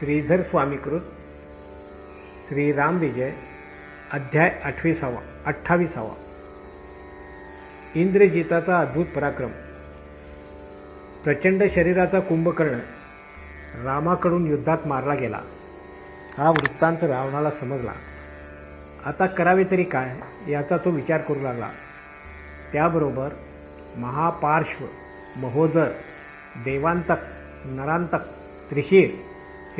श्रीधर स्वामीकृत श्रीराम विजय अध्याय आठवीसावा अठ्ठावीसावा. इंद्रजिताचा अद्भुत पराक्रम. प्रचंड शरीराचा कुंभकर्ण रामाकडून युद्धात मारला गेला. हा वृत्तांत रावणाला समजला. आता करावे तरी काय याचा तो विचार करू लागला. त्याबरोबर महापार्श्व महोदर देवांतक नरांतक त्रिशीर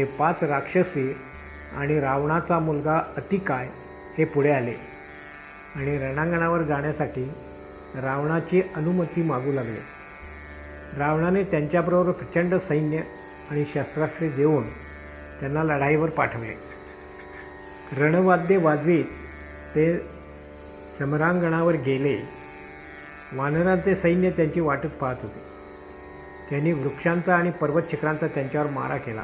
हे पाच राक्षसी आणि रावणाचा मुलगा अतिकाय हे पुढे आले. आणि रणांगणावर जाण्यासाठी रावणाची अनुमती मागू लागले. रावणाने त्यांच्याबरोबर प्रचंड सैन्य आणि शस्त्रास्त्रे देऊन त्यांना लढाईवर पाठवले. रणवाद्य वाजवीत ते समरांगणावर गेले. वानरांचे सैन्य त्यांची वाटच पाहत होते. त्यांनी वृक्षांचा आणि पर्वत शिखरांचा त्यांच्यावर मारा केला.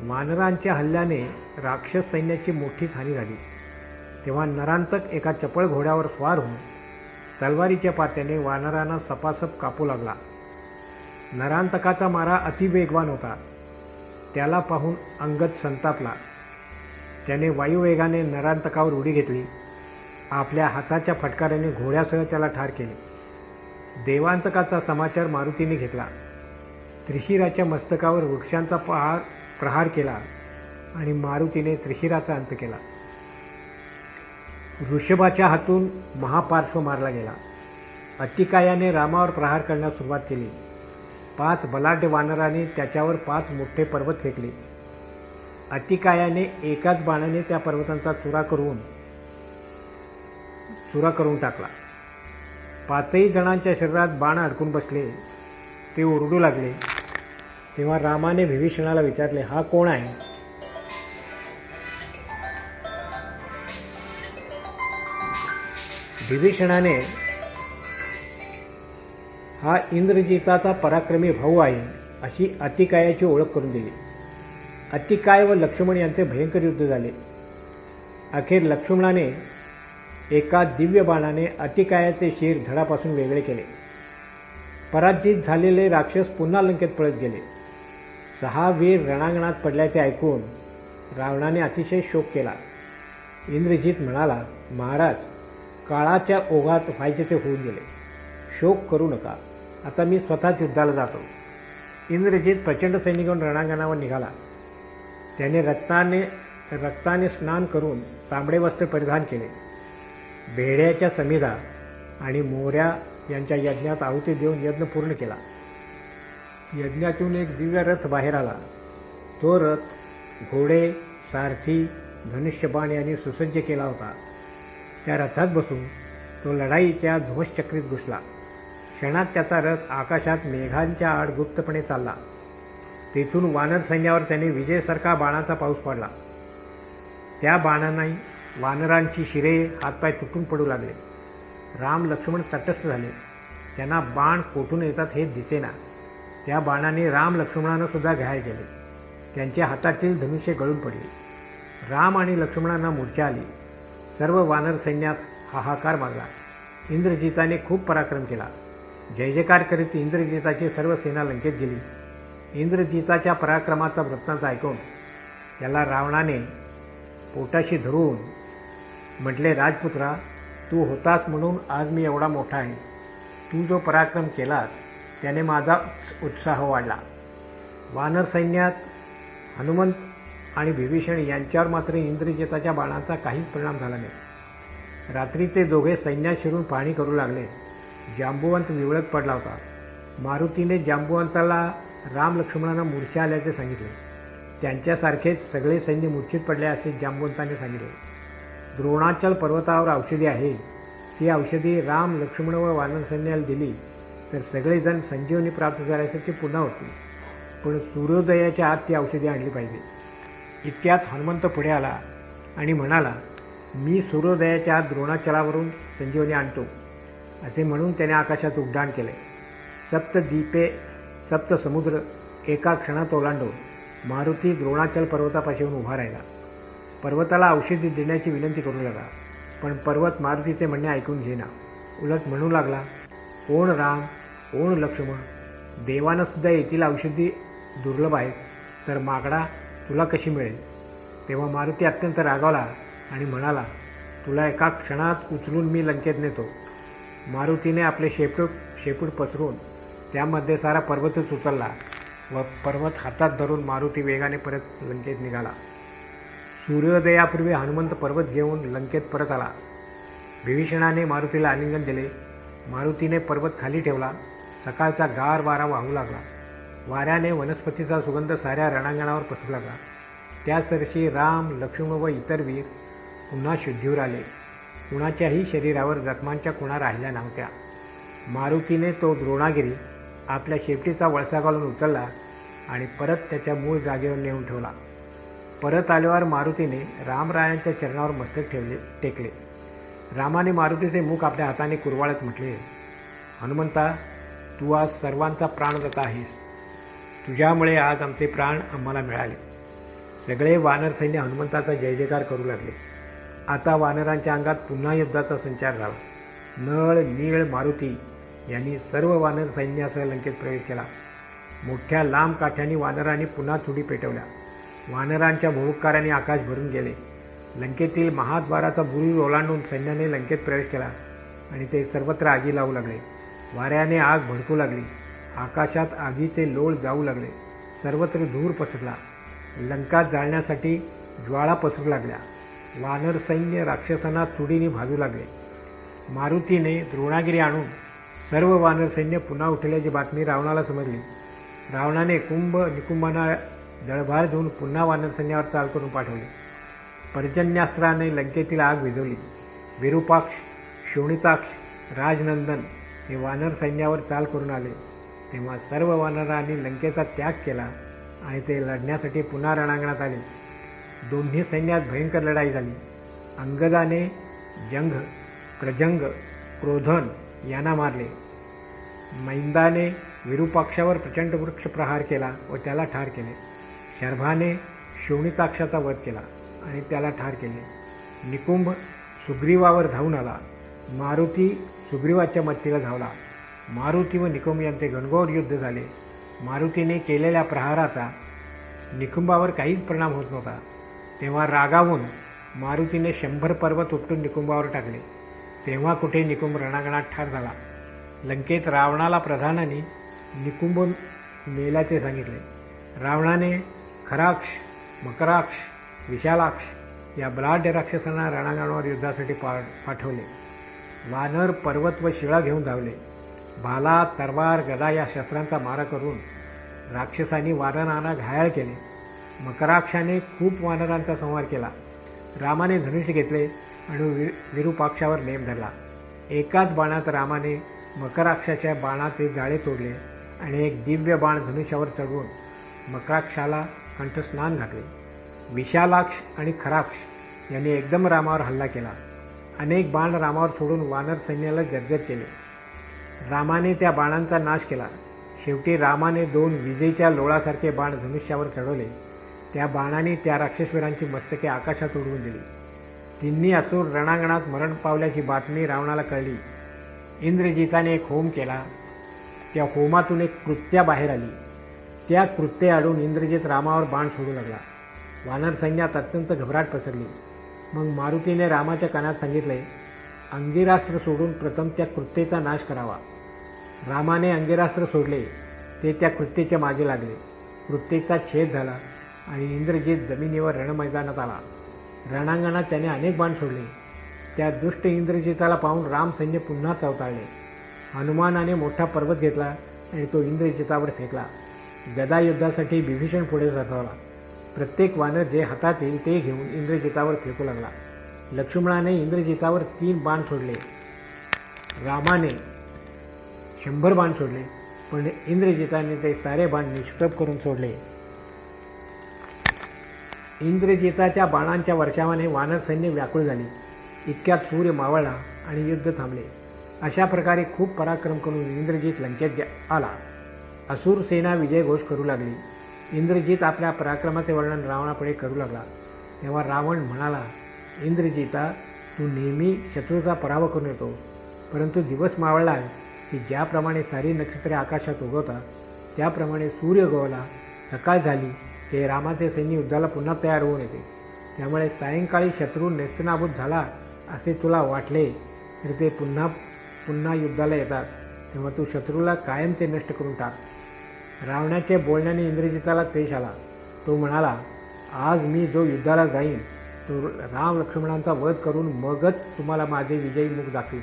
वानरांच्या हल्ल्याने राक्षस सैन्याची मोठीच हानी झाली. तेव्हा नरांतक एका चपळ घोड्यावर स्वार होऊन तलवारीच्या पात्याने वानरांना सपासप कापू लागला. नरांतकाचा मारा अतिवेगवान होता. त्याला पाहून अंगद संतापला. त्याने वायुवेगाने नरांतकावर उडी घेतली. आपल्या हाताच्या फटकाऱ्याने घोड्यासह त्याला ठार केले. देवांतकाचा समाचार मारुतीने घेतला. त्रिशिराच्या मस्तकावर वृक्षांचा पहार प्रहार केला आणि मारुतीने त्रिशिराचा अंत केला. ऋषभाच्या हातून महापार्श्व मारला गेला. अतिकायाने रामावर प्रहार करण्यास सुरुवात केली. पाच बलाढ्य वानराने त्याच्यावर पाच मोठे पर्वत फेकले. अतिकायाने एकाच बाणाने त्या पर्वतांचा चुरा करून चुरा करून टाकला. पाचही जणांच्या शरीरात बाण अडकून बसले. ते ओरडू लागले. तेव्हा रामाने विभीषणाला विचारले हा कोण आहे? विभीषणाने हा इंद्रजिताचा पराक्रमी भाऊ आहे अशी अतिकायाची ओळख करून दिली. अतिकाय व लक्ष्मण यांचे भयंकर युद्ध झाले. अखेर लक्ष्मणाने एका दिव्य बाणाने अतिकायाचे शिर धडापासून वेगळे केले. पराजित झालेले राक्षस पुन्हा लंकेत पळत गेले. सहा वीर रणांगणात पडल्याचे ऐकून रावणाने अतिशय शोक केला. इंद्रजित म्हणाला महाराज काळाच्या ओघात व्हायचे ते होऊन गेले. शोक करू नका. आता मी स्वतःच युद्धाला जातो. इंद्रजित प्रचंड सैनिक रणांगणावर निघाला. त्याने रक्ताने रक्ताने स्नान करून तांबडे वस्त्र परिधान केले. भेड्याच्या समिधा आणि मोऱ्या यांच्या यज्ञात आहुती देऊन यज्ञ पूर्ण केला. यज्ञातून एक दिव्य रथ बाहेर आला. तो रथ घोडे सारथी धनुष्यबाण यांनी सुसज्ज केला होता. त्या रथात बसून तो लढाईच्या ध्वजचक्रीत घुसला. क्षणात त्याचा रथ आकाशात मेघांच्या आड गुप्तपणे चालला. तेथून वानर सैन्यावर त्याने विजयसारखा बाणाचा पाऊस पडला. त्या बाणांनाही वानरांची शिरे हातपाय तुटून पडू लागले. राम लक्ष्मण तटस्थ झाले. त्यांना बाण कोठून येतात हे दिसेना. त्या बाणाने राम लक्ष्मणानं सुद्धा घायल केले. त्यांच्या हातातील धनुष्य गळून पडले. राम आणि लक्ष्मणांना मूर्छा आली. सर्व वानर सैन्यात हाहाकार मागला इंद्रजिताने खूप पराक्रम केला. जय जयकार करीत इंद्रजिताची सर्व सेना लंकेत गेली. इंद्रजिताच्या पराक्रमाचा वृत्तांत ऐकून त्याला रावणाने पोटाशी धरून म्हटले राजपुत्रा तू होतास म्हणून आज मी एवढा मोठा आहे. तू जो पराक्रम केलास त्याने माझा उत्साह वाढला. वानर सैन्यात हनुमंत आणि विभीषण यांच्यावर मात्र इंद्रजिताच्या बाणांचा काहीच परिणाम झाला नाही. रात्री ते दोघे सैन्यात शिरून पाहणी करू लागले. जांबुवंत विवळत पडला होता. मारुतीने जांबुवंताला राम लक्ष्मणांना मूर्छा आल्याचे सांगितले. त्यांच्यासारखेच सगळे सैन्य मूर्छित पडले असे जांबुवंताने सांगितले. द्रोणाचल पर्वतावर औषधी आहे. ती औषधी राम लक्ष्मण व वानर सैन्याला दिली. तर सगळेजण संजीवनी प्राप्त झाल्यासारखे पुन्हा होतील पण सूर्योदयाच्या आत ती औषधी आणली पाहिजे. इतक्यात हनुमंत पुढे आला आणि म्हणाला मी सूर्योदयाच्या आत द्रोणाचलावरून संजीवनी आणतो. असे म्हणून त्याने आकाशात उड्डाण केले. सप्त दीपे सप्त समुद्र एका क्षणात ओलांडून मारुती द्रोणाचल पर्वतापाशी येऊन उभा राहिला. पर्वताला औषधी देण्याची विनंती करू लागला पण पर्वत मारुतीचे म्हणणे ऐकून घेना उलट म्हणू लागला कोण राम? कोण लक्ष्मण? देवानं सुद्धा येथील औषधी दुर्लभ आहेत. तर मागडा तुला कशी मिळेल? तेव्हा मारुती अत्यंत रागावला आणि म्हणाला तुला एका क्षणात उचलून मी लंकेत नेतो. मारुतीने आपले शेपूट शेपूट पसरून त्यामध्ये सारा पर्वतच उचलला व पर्वत हातात धरून मारुती वेगाने परत लंकेत निघाला. सूर्योदयापूर्वी हनुमंत पर्वत घेऊन लंकेत परत आला. विभीषणाने मारुतीला आलिंगन दिले. मारुतीने पर्वत खाली ठेवला. सकाळचा गार वारा वाहू लागला. वाऱ्याने वनस्पतीचा सुगंध साऱ्या रणांगणावर पसरू लागला. त्याच वर्षी राम लक्ष्मण व इतर वीर पुन्हा शुद्धीवर आले. कुणाच्याही शरीरावर जखमांच्या कुणा राहिल्या नव्हत्या. मारुतीने तो द्रोणागिरी आपल्या शेपटीचा वळसा घालून उचलला आणि परत त्याच्या मूळ जागेवर नेऊन ठेवला. परत आल्यावर मारुतीने रामरायांच्या चरणावर मस्तक ठेवले टेकले. रामाने मारुतीचे मुख आपल्या हाताने कुरवाळत म्हटले हनुमंता तू आज सर्वांचा प्राणदाता आहेस. तुझ्यामुळे आज आमचे प्राण आम्हाला मिळाले. सगळे वानर सैन्य हनुमंताचा जय जयकार करू लागले. आता वानरांच्या अंगात पुन्हा युद्धाचा संचार झाला. नळ नीळ मारुती यांनी सर्व वानर सैन्यासह लंकेत प्रवेश केला. मोठ्या लांब काठ्यांनी वानरांनी पुन्हा चुडी पेटवल्या. वानरांच्या भोगकाराने आकाश भरून गेले. लंकेतील महाद्वाराचा बुरुज ओलांडून सैन्याने लंकेत प्रवेश केला आणि ते सर्वत्र आगी लावू लागले. वाऱ्याने आग भडकू लागली. आकाशात आगीचे लोळ जाऊ लागले. सर्वत्र धूर पसरला. लंका जाळण्यासाठी ज्वाळा पसरू लागल्या. वानर सैन्य राक्षसांना चुडीने भाजू लागले. मारुतीने द्रोणागिरी आणून सर्व वानर सैन्य पुन्हा उठल्याची बातमी रावणाला समजली. रावणाने कुंभ निकुंभांना जळभार देऊन पुन्हा वानर सैन्यावर चाल करून पाठवले. पर्जन्यास्त्राने लंकेतील आग विझवली. विरूपाक्ष शोणिताक्ष राजनंदन हे वानर सैन्यावर चाल करून आले. तेव्हा सर्व वानरांनी लंकेचा त्याग केला आणि ते लढण्यासाठी पुन्हा रणांगणात आले. दोन्ही सैन्यात भयंकर लढाई झाली. अंगदाने जंग प्रजंग क्रोधन यांना मारले. मैंदाने विरूपाक्षावर प्रचंड वृक्ष प्रहार केला व त्याला ठार केले. शर्भाने शोणिताक्षाचा वध केला आणि त्याला ठार केले. निकुंभ सुग्रीवावर धावून आला. मारुती सुग्रीवाच्या मत्तीला धावला. मारुती व निकुंब यांचे घनघोर युद्ध झाले. मारुतीने केलेल्या प्रहाराचा निकुंबावर काहीच परिणाम होत नव्हता. तेव्हा रागावून मारुतीने शंभर पर्वत उपटून निकुंबावर टाकले. तेव्हा कुठे निकुंभ रणांगणात ठार झाला. लंकेत रावणाला प्रधानाने निकुंभ मेल्याचे सांगितले. रावणाने खराक्ष मकराक्ष विशालाक्ष या बलाढ्य राक्षसांना रणांगणावर युद्धासाठी पा पाठवले. वानर पर्वत व शिळा घेऊन धावले. भाला तरवार गदा या शस्त्रांचा मारा करून राक्षसांनी वानरांना घायाळ केले. मकराक्षाने खूप वानरांचा संहार केला. रामाने धनुष्य घेतले आणि विरूपाक्षावर नेम धरला. एकाच बाणात रामाने मकराक्षाच्या बाणाचे जाळे तोडले आणि एक दिव्य बाण धनुष्यावर चढवून मकराक्षाला कंठस्नान घातले. विशालाक्ष आणि खराक्ष यांनी एकदम रामावर हल्ला केला. अनेक बाण रामावर सोडून वानर सैन्याला जर्जर केले. रामाने त्या बाणांचा नाश केला. शेवटी रामाने दोन विजेच्या लोळासारखे बाण धनुष्यावर चढवले. त्या बाणाने त्या राक्षसवीरांची मस्तके आकाशात उडवून दिली. तिन्ही असूर रणांगणात मरण पावल्याची बातमी रावणाला कळली. इंद्रजिताने एक होम केला. त्या होमातून एक कृत्या बाहेर आली. त्या कृत्ये अडून इंद्रजित रामावर बाण सोडू लागला. वानर सैन्यात अत्यंत घबराट पसरली. मग मारुतीने रामाच्या कानात सांगितले अंगिरास्त्र सोडून प्रथम त्या कृत्येचा नाश करावा. रामाने अंगिरास्त्र सोडले ते त्या कृत्येच्या मागे लागले. कृत्येचा छेद झाला आणि इंद्रजित जमिनीवर रणमैदानात आला. रणांगणात त्याने अनेक बाण सोडले. त्या दुष्ट इंद्रजिताला पाहून राम सैन्य पुन्हा चवताळले. हनुमानाने मोठा पर्वत घेतला आणि तो इंद्रजितावर फेकला. गदा युद्धासाठी विभीषण पुढे सरसावला. प्रत्येक वानर जे हातात येईल ते घेऊन इंद्रजितावर फेकू लागला. लक्ष्मणाने इंद्रजितावर तीन बाण सोडले. रामाने शंभर बाण सोडले पण इंद्रजिताने ते सारे बाण निष्प्रभ करून सोडले. इंद्रजिताच्या बाणांच्या वर्षावाने वानर सैन्य व्याकुळ झाली. इतक्यात सूर्य मावळला आणि युद्ध थांबले. अशा प्रकारे खूप पराक्रम करून इंद्रजित लंकेत आला. असुर सेना विजय घोष करू लागली. इंद्रजीत आपल्या पराक्रमाचे वर्णन रावणापुढे करू लागला. तेव्हा रावण म्हणाला इंद्रजिता तू नेहमी शत्रूचा पराभव करून येतो. परंतु दिवस मावळला की ज्याप्रमाणे सारी नक्षत्रे आकाशात उगवतात त्याप्रमाणे सूर्य गोवला सकाळ झाली ते रामाचे सैन्य युद्धाला पुन्हा तयार होऊन येते. त्यामुळे सायंकाळी शत्रू नेस्तनाभूत झाला असे तुला वाटले तर ते पुन्हा पुन्हा युद्धाला येतात. तेव्हा तू शत्रूला कायमचे नष्ट करून टाक. रावणाच्या बोलण्याने इंद्रजिताला पेश आला. तो म्हणाला आज मी जो युद्धाला जाईन तो राम लक्ष्मणांचा वध करून मगच तुम्हाला माझे विजयी मुख दाखवीन.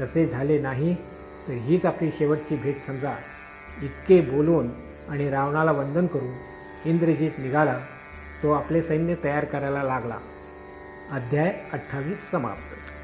तसे झाले नाही तर हीच आपली शेवटची भेट समजा. इतके बोलून आणि रावणाला वंदन करून इंद्रजित निघाला. तो आपले सैन्य तयार करायला लागला. अध्याय अठ्ठावीस समाप्त.